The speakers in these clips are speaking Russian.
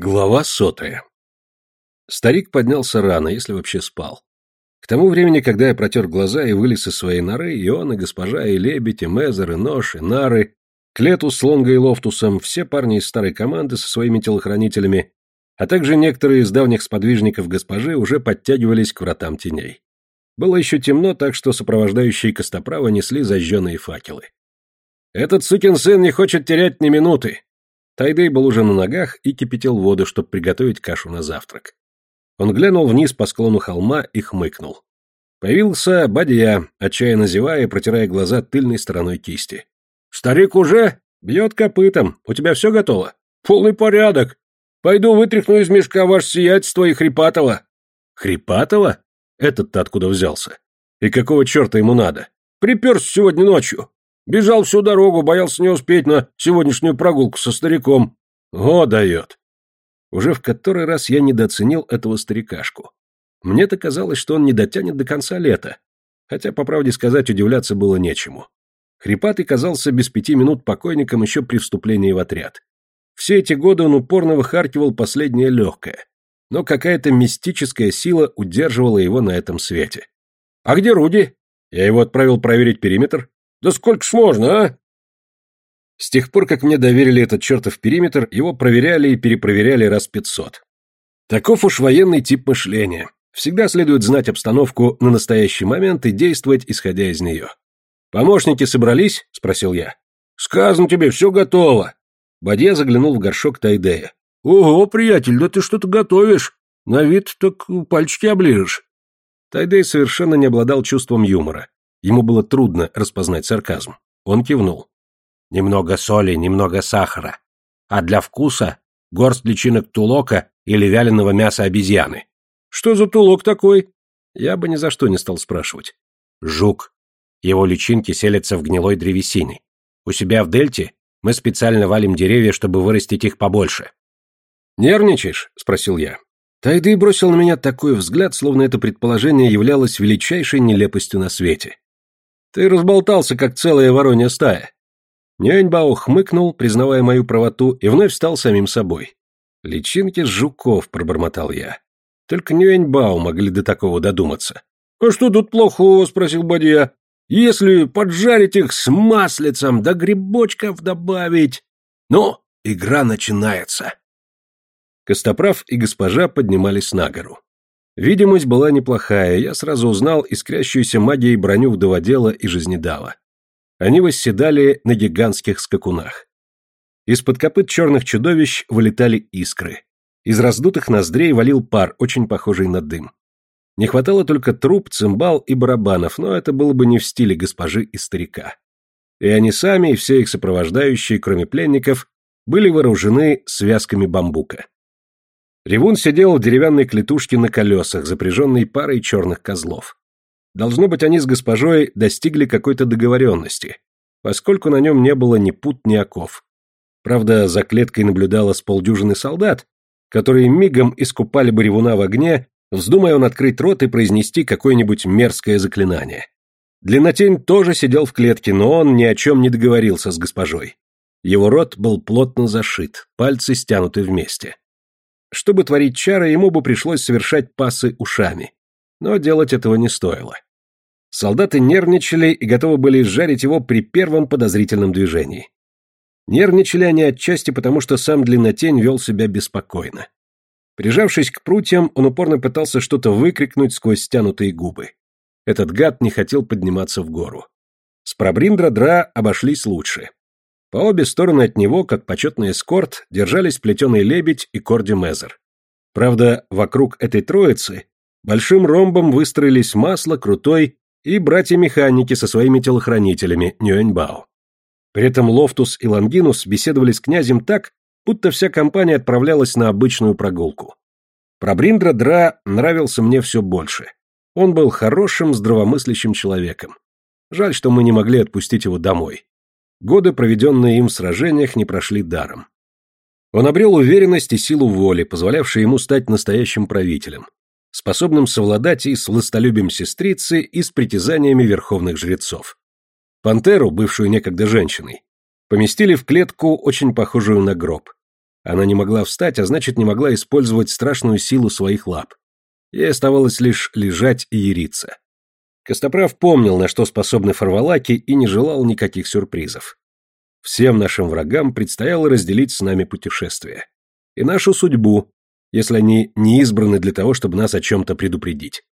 Глава сотая. Старик поднялся рано, если вообще спал. К тому времени, когда я протер глаза и вылез из своей норы, и он, и госпожа, и лебедь, и мезер, и нож, и нары, Клетус с Лонгой и Лофтусом, все парни из старой команды со своими телохранителями, а также некоторые из давних сподвижников госпожи уже подтягивались к вратам теней. Было еще темно, так что сопровождающие Костоправа несли зажженные факелы. «Этот сукин сын не хочет терять ни минуты!» Тайдей был уже на ногах и кипятил воду, чтобы приготовить кашу на завтрак. Он глянул вниз по склону холма и хмыкнул. Появился Бадья, отчаянно зевая и протирая глаза тыльной стороной кисти. «Старик уже? Бьет копытом. У тебя все готово?» «Полный порядок. Пойду вытряхну из мешка ваше сиятельство и Хрипатова». «Хрипатова? Этот-то откуда взялся? И какого черта ему надо?» «Приперся сегодня ночью. Бежал всю дорогу, боялся не успеть на сегодняшнюю прогулку со стариком. О, дает. Уже в который раз я недооценил этого старикашку. Мне-то казалось, что он не дотянет до конца лета. Хотя, по правде сказать, удивляться было нечему. Хрипатый казался без пяти минут покойником еще при вступлении в отряд. Все эти годы он упорно выхаркивал последнее легкое. Но какая-то мистическая сила удерживала его на этом свете. «А где Руди?» Я его отправил проверить периметр. Да сколько ж можно, а? С тех пор, как мне доверили этот чертов периметр, его проверяли и перепроверяли раз пятьсот. Таков уж военный тип мышления. Всегда следует знать обстановку на настоящий момент и действовать, исходя из нее. «Помощники собрались?» — спросил я. «Сказано тебе, все готово!» Бадья заглянул в горшок Тайдея. «Ого, приятель, да ты что-то готовишь! На вид так пальчики оближешь!» Тайдей совершенно не обладал чувством юмора. Ему было трудно распознать сарказм. Он кивнул. Немного соли, немного сахара. А для вкуса горсть личинок тулока или вяленого мяса обезьяны. Что за тулок такой? Я бы ни за что не стал спрашивать. Жук. Его личинки селятся в гнилой древесине. У себя в дельте мы специально валим деревья, чтобы вырастить их побольше. «Нервничаешь?» — спросил я. Тайды бросил на меня такой взгляд, словно это предположение являлось величайшей нелепостью на свете. Ты разболтался, как целая воронья стая. Няньбао хмыкнул, признавая мою правоту, и вновь стал самим собой. «Личинки жуков», — пробормотал я. Только Нюэньбао могли до такого додуматься. «А что тут плохого?» — спросил Бадья. «Если поджарить их с маслицем, да грибочков добавить...» «Ну, игра начинается!» Костоправ и госпожа поднимались на гору. Видимость была неплохая, я сразу узнал искрящуюся магией броню вдоводела и жизнедава. Они восседали на гигантских скакунах. Из-под копыт черных чудовищ вылетали искры. Из раздутых ноздрей валил пар, очень похожий на дым. Не хватало только труб, цимбал и барабанов, но это было бы не в стиле госпожи и старика. И они сами, и все их сопровождающие, кроме пленников, были вооружены связками бамбука. Ревун сидел в деревянной клетушке на колесах, запряженной парой черных козлов. Должно быть, они с госпожой достигли какой-то договоренности, поскольку на нем не было ни пут, ни оков. Правда, за клеткой наблюдало с полдюжины солдат, которые мигом искупали бы ревуна в огне, вздумая он открыть рот и произнести какое-нибудь мерзкое заклинание. Длиннотень тоже сидел в клетке, но он ни о чем не договорился с госпожой. Его рот был плотно зашит, пальцы стянуты вместе. Чтобы творить чары, ему бы пришлось совершать пасы ушами. Но делать этого не стоило. Солдаты нервничали и готовы были сжарить его при первом подозрительном движении. Нервничали они отчасти потому, что сам Длиннотень вел себя беспокойно. Прижавшись к прутьям, он упорно пытался что-то выкрикнуть сквозь стянутые губы. Этот гад не хотел подниматься в гору. С Пробриндра-Дра обошлись лучше. По обе стороны от него, как почетный эскорт, держались плетеный лебедь и Корди Мезер. Правда, вокруг этой троицы большим ромбом выстроились Масло, Крутой и братья-механики со своими телохранителями Нюэньбао. При этом Лофтус и Лангинус беседовали с князем так, будто вся компания отправлялась на обычную прогулку. Пробриндра Дра нравился мне все больше. Он был хорошим, здравомыслящим человеком. Жаль, что мы не могли отпустить его домой. Годы, проведенные им в сражениях, не прошли даром. Он обрел уверенность и силу воли, позволявшие ему стать настоящим правителем, способным совладать и с властолюбием сестрицы, и с притязаниями верховных жрецов. Пантеру, бывшую некогда женщиной, поместили в клетку, очень похожую на гроб. Она не могла встать, а значит, не могла использовать страшную силу своих лап. Ей оставалось лишь лежать и яриться. Костоправ помнил, на что способны фарвалаки, и не желал никаких сюрпризов. Всем нашим врагам предстояло разделить с нами путешествие. И нашу судьбу, если они не избраны для того, чтобы нас о чем-то предупредить.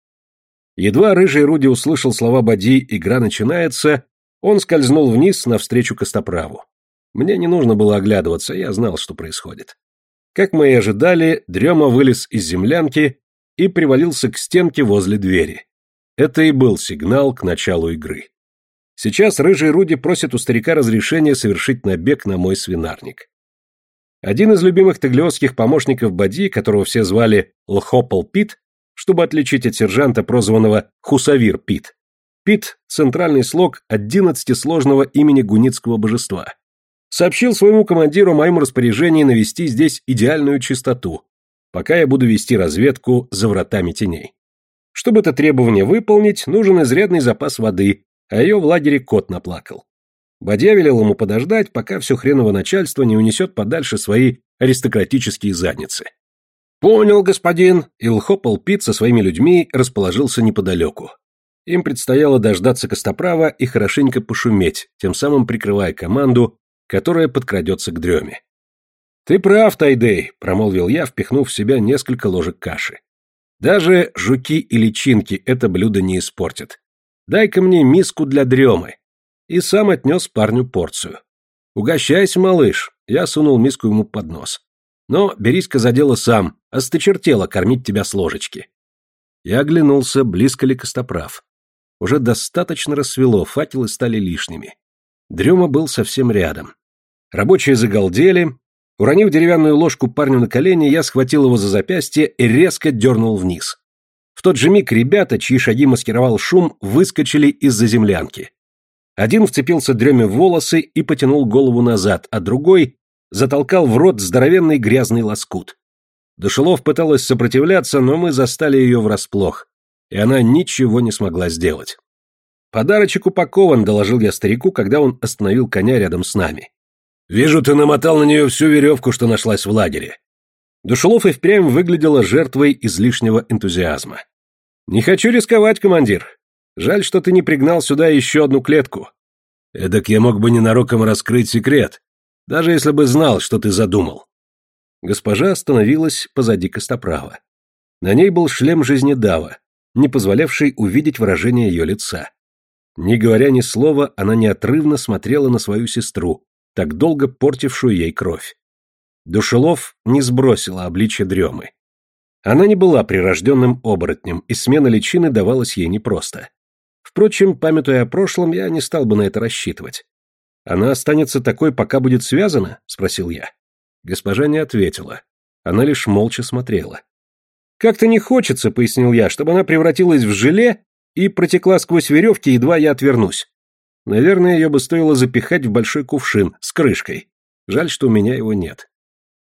Едва рыжий Руди услышал слова Бади «игра начинается», он скользнул вниз навстречу Костоправу. Мне не нужно было оглядываться, я знал, что происходит. Как мы и ожидали, Дрема вылез из землянки и привалился к стенке возле двери. Это и был сигнал к началу игры. Сейчас рыжий Руди просит у старика разрешения совершить набег на мой свинарник. Один из любимых таглиосских помощников Бади, которого все звали Лхопал Пит, чтобы отличить от сержанта, прозванного Хусавир Пит. Пит – центральный слог одиннадцатисложного имени гуницкого божества сообщил своему командиру о моем распоряжении навести здесь идеальную чистоту, пока я буду вести разведку за вратами теней. Чтобы это требование выполнить, нужен изрядный запас воды, а ее в лагере кот наплакал. Бадья велел ему подождать, пока все хреново начальство не унесет подальше свои аристократические задницы. «Понял, господин!» Илхопал Пит со своими людьми расположился неподалеку. Им предстояло дождаться Костоправа и хорошенько пошуметь, тем самым прикрывая команду которая подкрадется к дреме. «Ты прав, Тайдей», — промолвил я, впихнув в себя несколько ложек каши. «Даже жуки и личинки это блюдо не испортят. Дай-ка мне миску для дремы». И сам отнес парню порцию. «Угощайся, малыш», — я сунул миску ему под нос. «Но берись-ка за дело сам, осточертело кормить тебя с ложечки». Я оглянулся, близко ли Костоправ. Уже достаточно рассвело, факелы стали лишними. Дрема был совсем рядом. Рабочие загалдели. Уронив деревянную ложку парню на колени, я схватил его за запястье и резко дернул вниз. В тот же миг ребята, чьи шаги маскировал шум, выскочили из-за землянки. Один вцепился Дреме в волосы и потянул голову назад, а другой затолкал в рот здоровенный грязный лоскут. Душелов пыталась сопротивляться, но мы застали ее врасплох, и она ничего не смогла сделать. «Подарочек упакован», — доложил я старику, когда он остановил коня рядом с нами. «Вижу, ты намотал на нее всю веревку, что нашлась в лагере». Душелов и впрямь выглядела жертвой излишнего энтузиазма. «Не хочу рисковать, командир. Жаль, что ты не пригнал сюда еще одну клетку». «Эдак я мог бы ненароком раскрыть секрет, даже если бы знал, что ты задумал». Госпожа остановилась позади Костоправа. На ней был шлем жизнедава, не позволявший увидеть выражение ее лица. Не говоря ни слова, она неотрывно смотрела на свою сестру, так долго портившую ей кровь. Душелов не сбросила обличье дремы. Она не была прирожденным оборотнем, и смена личины давалась ей непросто. Впрочем, памятуя о прошлом, я не стал бы на это рассчитывать. «Она останется такой, пока будет связана?» — спросил я. Госпожа не ответила. Она лишь молча смотрела. «Как-то не хочется», — пояснил я, — «чтобы она превратилась в желе и протекла сквозь веревки, едва я отвернусь. Наверное, ее бы стоило запихать в большой кувшин с крышкой. Жаль, что у меня его нет.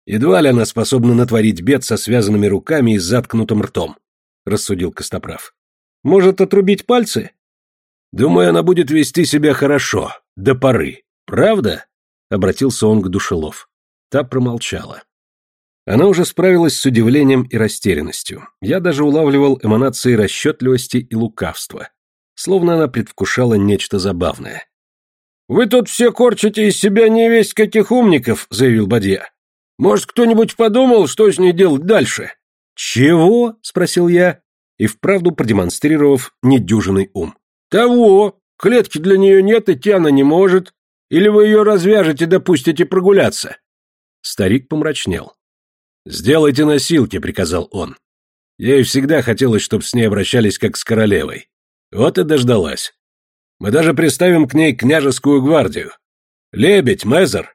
Едва ли она способна натворить бед со связанными руками и заткнутым ртом, рассудил Костоправ. Может, отрубить пальцы? Думаю, она будет вести себя хорошо, до поры. Правда? Обратился он к Душелов. Та промолчала. Она уже справилась с удивлением и растерянностью. Я даже улавливал эманации расчетливости и лукавства. Словно она предвкушала нечто забавное. «Вы тут все корчите из себя не весь каких умников», — заявил Бадья. «Может, кто-нибудь подумал, что с ней делать дальше?» «Чего?» — спросил я, и вправду продемонстрировав недюжинный ум. «Того! Клетки для нее нет, идти она не может. Или вы ее развяжете, допустите прогуляться?» Старик помрачнел. «Сделайте носилки», — приказал он. Ей всегда хотелось, чтобы с ней обращались как с королевой. Вот и дождалась. Мы даже приставим к ней княжескую гвардию. Лебедь, Мезер.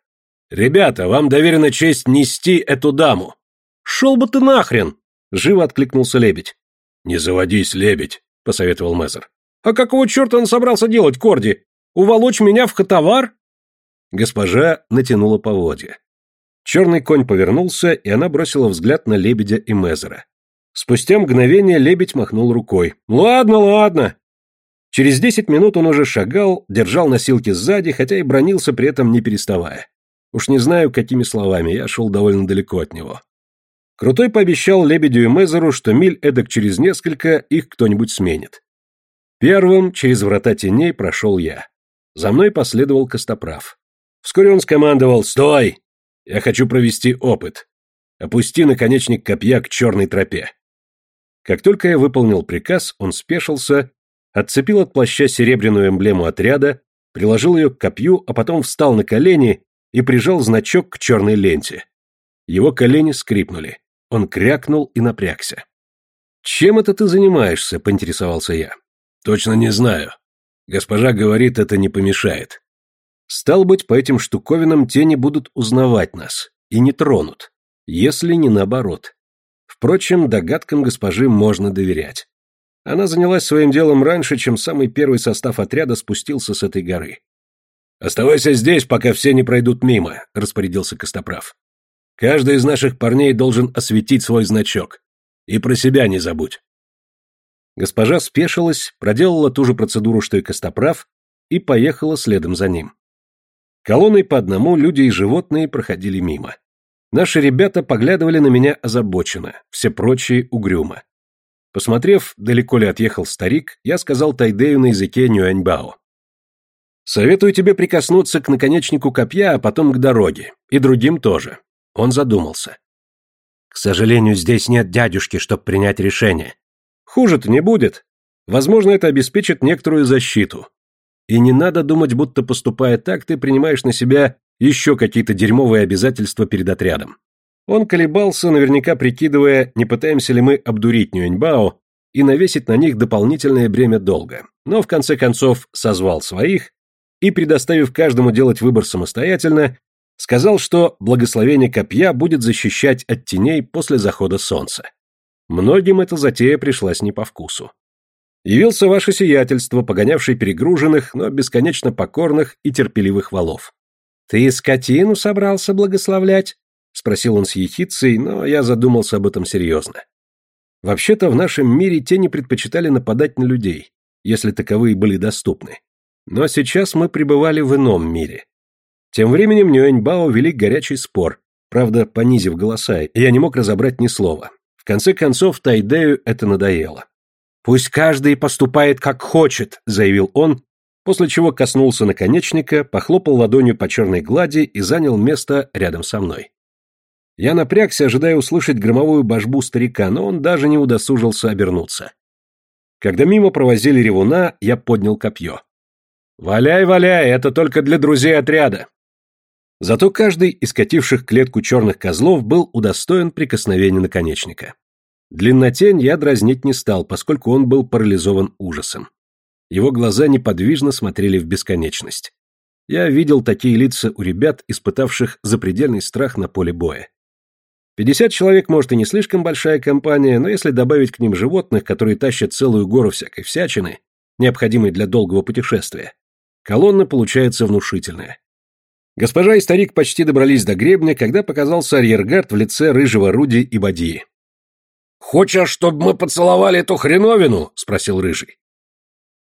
Ребята, вам доверена честь нести эту даму. Шел бы ты нахрен! Живо откликнулся лебедь. Не заводись, лебедь, посоветовал Мезер. А какого черта он собрался делать, Корди? Уволочь меня в хатовар? Госпожа натянула поводья. Черный конь повернулся, и она бросила взгляд на лебедя и Мезера. Спустя мгновение лебедь махнул рукой. «Ладно, ладно». Через десять минут он уже шагал, держал носилки сзади, хотя и бронился при этом не переставая. Уж не знаю, какими словами, я шел довольно далеко от него. Крутой пообещал Лебедю и Мезеру, что миль эдак через несколько их кто-нибудь сменит. Первым через врата теней прошел я. За мной последовал Костоправ. Вскоре он скомандовал «Стой! Я хочу провести опыт. Опусти наконечник копья к черной тропе». Как только я выполнил приказ, он спешился, отцепил от плаща серебряную эмблему отряда, приложил ее к копью, а потом встал на колени и прижал значок к черной ленте. Его колени скрипнули. Он крякнул и напрягся. «Чем это ты занимаешься?» — поинтересовался я. «Точно не знаю. Госпожа говорит, это не помешает». Стал быть, по этим штуковинам тени будут узнавать нас и не тронут, если не наоборот. Впрочем, догадкам госпожи можно доверять. Она занялась своим делом раньше, чем самый первый состав отряда спустился с этой горы. «Оставайся здесь, пока все не пройдут мимо», — распорядился Костоправ. Каждый из наших парней должен осветить свой значок. И про себя не забудь. Госпожа спешилась, проделала ту же процедуру, что и Костоправ, и поехала следом за ним. Колонной по одному люди и животные проходили мимо. Наши ребята поглядывали на меня озабоченно, все прочие угрюмо. Посмотрев, далеко ли отъехал старик, я сказал Тайдею на языке Нюаньбао. «Советую тебе прикоснуться к наконечнику копья, а потом к дороге, и другим тоже. Он задумался. К сожалению, здесь нет дядюшки, чтобы принять решение. Хуже-то не будет. Возможно, это обеспечит некоторую защиту. И не надо думать, будто поступая так, ты принимаешь на себя еще какие-то дерьмовые обязательства перед отрядом. Он колебался, наверняка прикидывая, не пытаемся ли мы обдурить Нюэньбао и навесить на них дополнительное бремя долга. Но в конце концов созвал своих и, предоставив каждому делать выбор самостоятельно, Сказал, что благословение копья будет защищать от теней после захода солнца. Многим эта затея пришлась не по вкусу. Явился ваше сиятельство, погонявший перегруженных, но бесконечно покорных и терпеливых валов. «Ты скотину собрался благословлять?» — спросил он с ехицей, но я задумался об этом серьезно. Вообще-то в нашем мире тени предпочитали нападать на людей, если таковые были доступны. Но сейчас мы пребывали в ином мире. Тем временем Нюэньбао вели горячий спор, правда, понизив голоса, и я не мог разобрать ни слова. В конце концов, Тайдею это надоело. «Пусть каждый поступает как хочет», — заявил он, после чего коснулся наконечника, похлопал ладонью по черной глади и занял место рядом со мной. Я напрягся, ожидая услышать громовую божбу старика, но он даже не удосужился обернуться. Когда мимо провозили ревуна, я поднял копье. «Валяй, валяй, это только для друзей отряда!» Зато каждый из кативших клетку черных козлов был удостоен прикосновения наконечника. Длиннотень я дразнить не стал, поскольку он был парализован ужасом. Его глаза неподвижно смотрели в бесконечность. Я видел такие лица у ребят, испытавших запредельный страх на поле боя. Пятьдесят человек, может, и не слишком большая компания, но если добавить к ним животных, которые тащат целую гору всякой всячины, необходимой для долгого путешествия, колонна получается внушительная. Госпожа и старик почти добрались до гребня, когда показался арьергард в лице рыжего Руди и Бадьи. «Хочешь, чтобы мы поцеловали эту хреновину?» — спросил рыжий.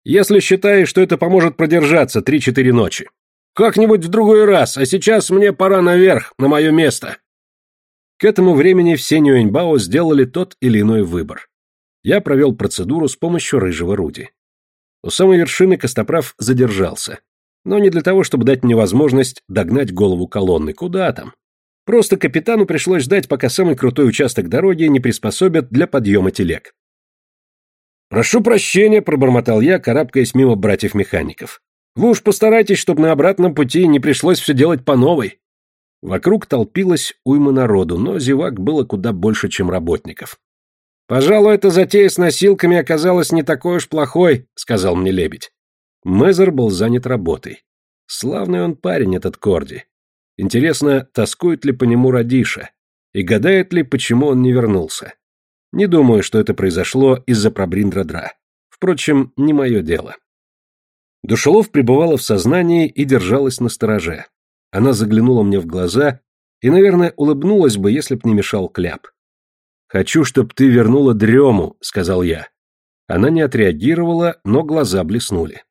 «Если считаешь, что это поможет продержаться три-четыре ночи. Как-нибудь в другой раз, а сейчас мне пора наверх, на мое место». К этому времени все Нюэньбао сделали тот или иной выбор. Я провел процедуру с помощью рыжего Руди. У самой вершины Костоправ задержался но не для того, чтобы дать мне возможность догнать голову колонны. Куда там? Просто капитану пришлось ждать, пока самый крутой участок дороги не приспособят для подъема телег. «Прошу прощения», — пробормотал я, карабкаясь мимо братьев-механиков. «Вы уж постарайтесь, чтобы на обратном пути не пришлось все делать по новой». Вокруг толпилось уйма народу, но зевак было куда больше, чем работников. «Пожалуй, эта затея с носилками оказалась не такой уж плохой», — сказал мне лебедь. Мезер был занят работой. Славный он парень, этот Корди. Интересно, тоскует ли по нему Радиша? И гадает ли, почему он не вернулся? Не думаю, что это произошло из-за Пробриндра-Дра. Впрочем, не мое дело. Душелов пребывала в сознании и держалась на стороже. Она заглянула мне в глаза и, наверное, улыбнулась бы, если б не мешал кляп. «Хочу, чтоб ты вернула дрему», — сказал я. Она не отреагировала, но глаза блеснули.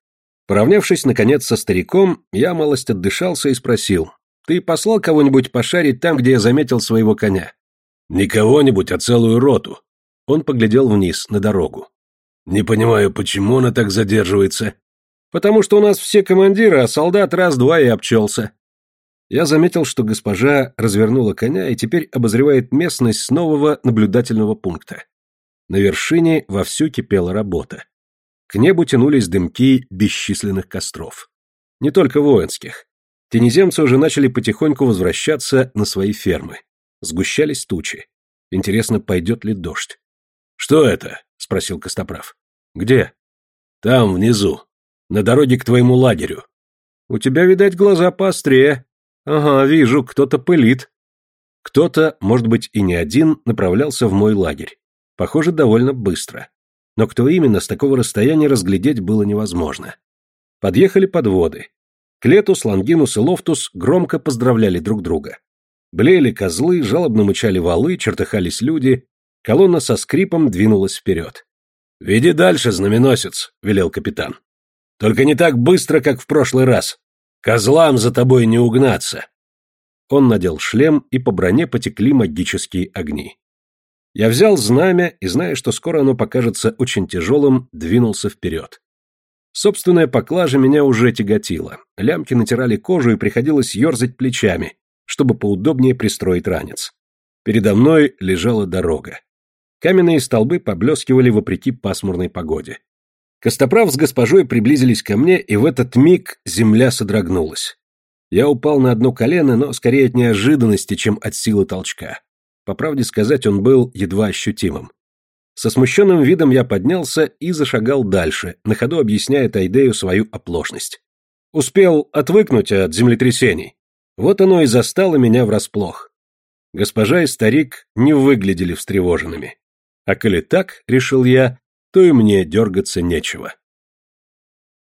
Поравнявшись, наконец, со стариком, я малость отдышался и спросил. Ты послал кого-нибудь пошарить там, где я заметил своего коня? Не кого-нибудь, а целую роту. Он поглядел вниз, на дорогу. Не понимаю, почему она так задерживается. Потому что у нас все командиры, а солдат раз-два и обчелся. Я заметил, что госпожа развернула коня и теперь обозревает местность с нового наблюдательного пункта. На вершине вовсю кипела работа. К небу тянулись дымки бесчисленных костров. Не только воинских. Тенеземцы уже начали потихоньку возвращаться на свои фермы. Сгущались тучи. Интересно, пойдет ли дождь? «Что это?» — спросил Костоправ. «Где?» «Там, внизу. На дороге к твоему лагерю». «У тебя, видать, глаза поострее. Ага, вижу, кто-то пылит». Кто-то, может быть, и не один, направлялся в мой лагерь. Похоже, довольно быстро. Но кто именно, с такого расстояния разглядеть было невозможно. Подъехали подводы. Клетус, Лангинус и Лофтус громко поздравляли друг друга. Блеяли козлы, жалобно мычали волы, чертыхались люди. Колонна со скрипом двинулась вперед. «Веди дальше, знаменосец», — велел капитан. «Только не так быстро, как в прошлый раз. Козлам за тобой не угнаться». Он надел шлем, и по броне потекли магические огни. Я взял знамя и, зная, что скоро оно покажется очень тяжелым, двинулся вперед. Собственная поклажа меня уже тяготила. Лямки натирали кожу и приходилось ерзать плечами, чтобы поудобнее пристроить ранец. Передо мной лежала дорога. Каменные столбы поблескивали вопреки пасмурной погоде. Костоправ с госпожой приблизились ко мне, и в этот миг земля содрогнулась. Я упал на одно колено, но скорее от неожиданности, чем от силы толчка. По правде сказать, он был едва ощутимым. Со смущенным видом я поднялся и зашагал дальше, на ходу объясняя Тайдею свою оплошность. Успел отвыкнуть от землетрясений. Вот оно и застало меня врасплох. Госпожа и старик не выглядели встревоженными. А коли так, решил я, то и мне дергаться нечего.